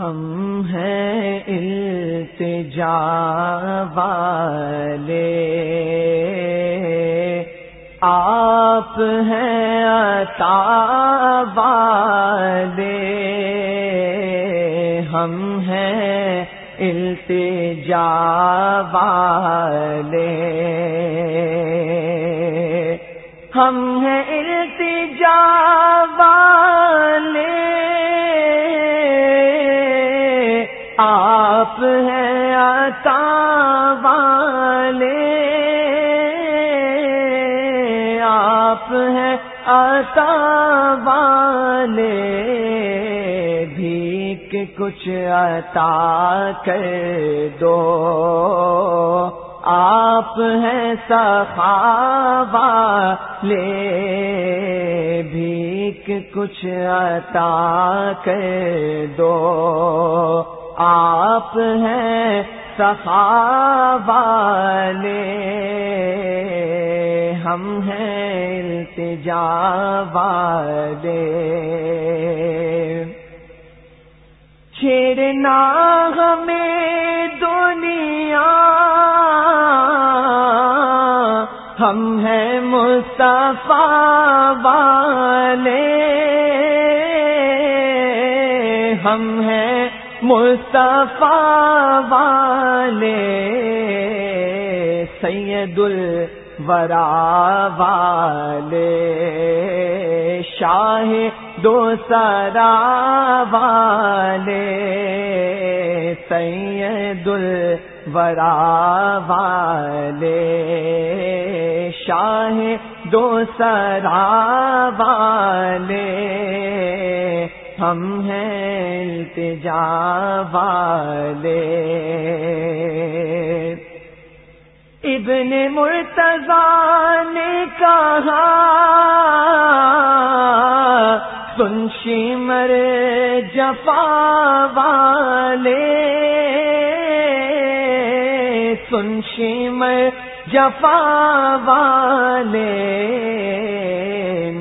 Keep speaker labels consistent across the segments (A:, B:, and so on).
A: ہم ہیں التجا والے۔ آپ ہیں عطا والے۔ ہم ہیں التجا والے۔ ہم ہیں التجا والے۔ آپ ہیں عطا والے۔ آپ ہیں عطا والے۔ بھی کچھ عطا کر دو۔ آپ ہیں سخاوا لے بھی کچھ عطا کر دو۔ آپ ہیں سخا والے۔ ہم ہیں التجا والے۔ چھیڑنا ہمیں دنیا۔ ہم ہیں مصطفیٰ والے۔ ہم ہیں مصطفیٰ والے سید الورا والے شاہ دو سرا والے سید الورا والے شاہ دو سرا والے ہم ہیں التجا والے۔ ابن مرتضا نے کہا سنشی مر جفا والے۔ سنشی مر جفا والے۔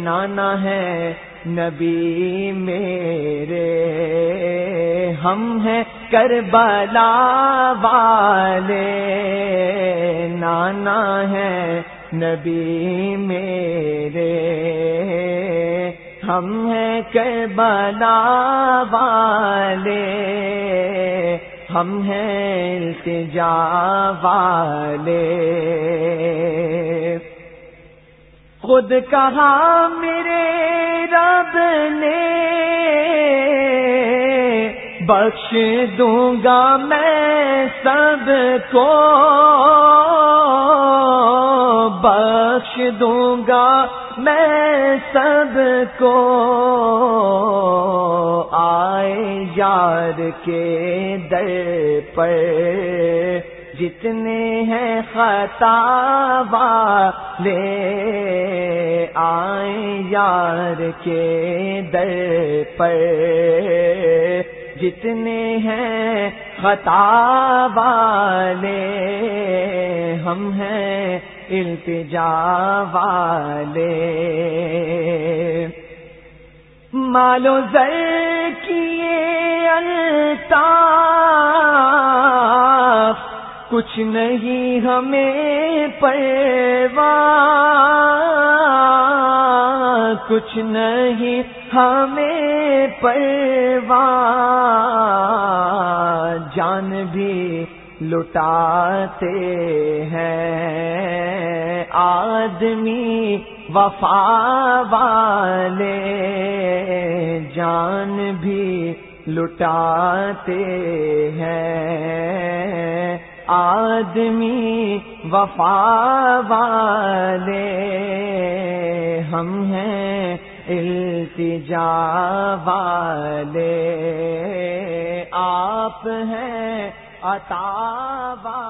A: نانا ہے نبی میرے۔ ہم ہیں کربلا والے۔ نانا ہے نبی میرے۔ ہم ہیں کربلا والے۔ ہم ہیں التجا والے۔ خود کہا میرے رب نے، بخش دوں گا میں سب کو، بخش دوں گا میں سب کو۔ آئے یار کے در پر جتنے ہیں خطا والے آئے یار کے در پر۔ جتنے ہیں خطا والے ہم ہیں التجا والے۔ مالو زر کیے الطاف کچھ نہیں ہمیں پروا کچھ نہیں ہمیں پروا جان بھی لٹاتے ہیں آدمی وفا والے، جان بھی لٹاتے ہیں۔ آدمی وفا والے ہم ہیں التجا والے آپ ہیں عطا والے